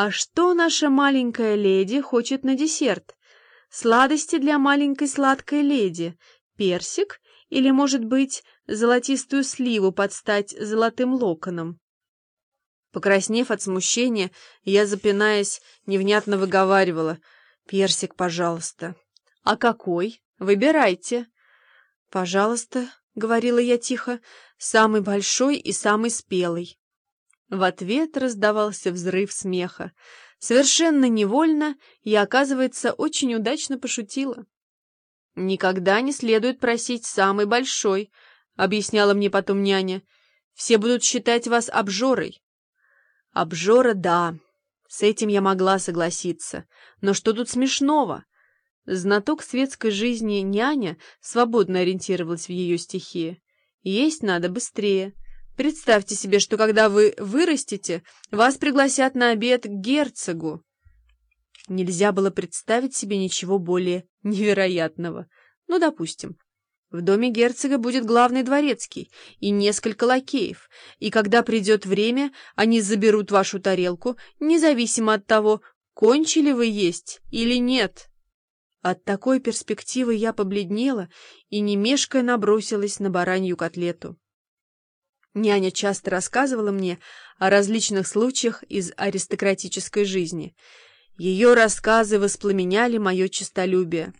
«А что наша маленькая леди хочет на десерт? Сладости для маленькой сладкой леди, персик или, может быть, золотистую сливу под стать золотым локоном?» Покраснев от смущения, я, запинаясь, невнятно выговаривала. «Персик, пожалуйста». «А какой? Выбирайте». «Пожалуйста», — говорила я тихо, — «самый большой и самый спелый». В ответ раздавался взрыв смеха. Совершенно невольно я, оказывается, очень удачно пошутила. «Никогда не следует просить самый большой», — объясняла мне потом няня. «Все будут считать вас обжорой». «Обжора, да, с этим я могла согласиться. Но что тут смешного?» Знаток светской жизни няня свободно ориентировалась в ее стихии. Есть надо быстрее. Представьте себе, что когда вы вырастете, вас пригласят на обед к герцогу. Нельзя было представить себе ничего более невероятного. Ну, допустим. В доме герцога будет главный дворецкий и несколько лакеев, и когда придет время, они заберут вашу тарелку, независимо от того, кончили вы есть или нет. От такой перспективы я побледнела и, не мешкая, набросилась на баранью котлету. Няня часто рассказывала мне о различных случаях из аристократической жизни. Ее рассказы воспламеняли мое честолюбие.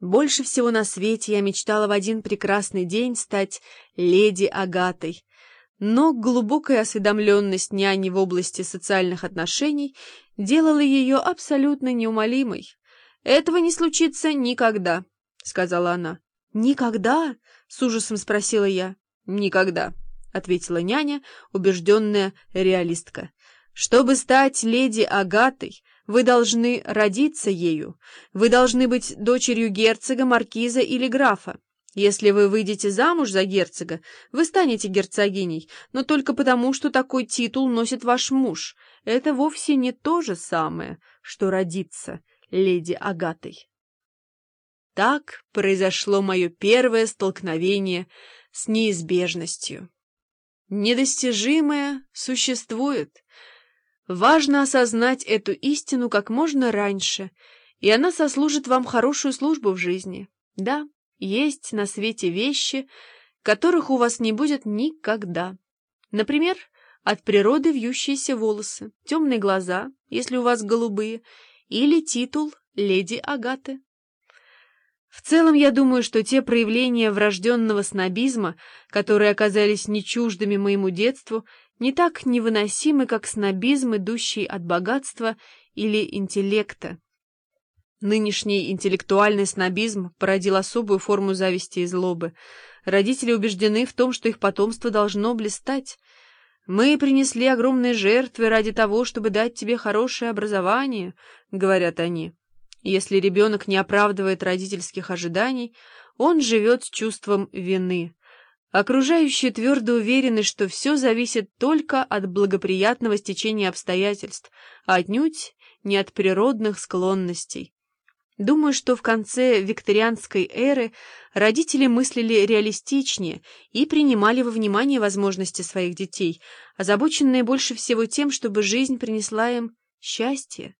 Больше всего на свете я мечтала в один прекрасный день стать леди Агатой. Но глубокая осведомленность няни в области социальных отношений делала ее абсолютно неумолимой. «Этого не случится никогда», — сказала она. «Никогда?» — с ужасом спросила я. «Никогда», — ответила няня, убежденная реалистка. «Чтобы стать леди Агатой, вы должны родиться ею. Вы должны быть дочерью герцога, маркиза или графа. Если вы выйдете замуж за герцога, вы станете герцогиней, но только потому, что такой титул носит ваш муж. Это вовсе не то же самое, что родиться» леди Агатой. Так произошло мое первое столкновение с неизбежностью. Недостижимое существует. Важно осознать эту истину как можно раньше, и она сослужит вам хорошую службу в жизни. Да, есть на свете вещи, которых у вас не будет никогда. Например, от природы вьющиеся волосы, темные глаза, если у вас голубые, или титул леди Агаты. В целом, я думаю, что те проявления врожденного снобизма, которые оказались не чуждыми моему детству, не так невыносимы, как снобизм, идущий от богатства или интеллекта. Нынешний интеллектуальный снобизм породил особую форму зависти и злобы. Родители убеждены в том, что их потомство должно блистать. «Мы принесли огромные жертвы ради того, чтобы дать тебе хорошее образование», — говорят они. Если ребенок не оправдывает родительских ожиданий, он живет с чувством вины. Окружающие твердо уверены, что все зависит только от благоприятного стечения обстоятельств, а отнюдь не от природных склонностей. Думаю, что в конце викторианской эры родители мыслили реалистичнее и принимали во внимание возможности своих детей, озабоченные больше всего тем, чтобы жизнь принесла им счастье.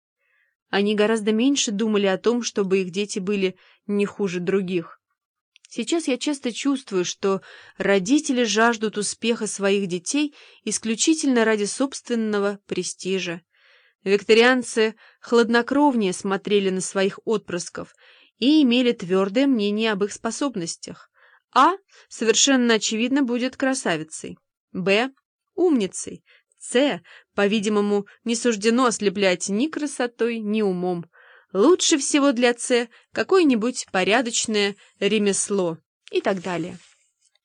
Они гораздо меньше думали о том, чтобы их дети были не хуже других. Сейчас я часто чувствую, что родители жаждут успеха своих детей исключительно ради собственного престижа. Викторианцы хладнокровнее смотрели на своих отпрысков и имели твердое мнение об их способностях. А. Совершенно очевидно будет красавицей. Б. Умницей. С. По-видимому, не суждено ослеплять ни красотой, ни умом. Лучше всего для С какое-нибудь порядочное ремесло и так далее.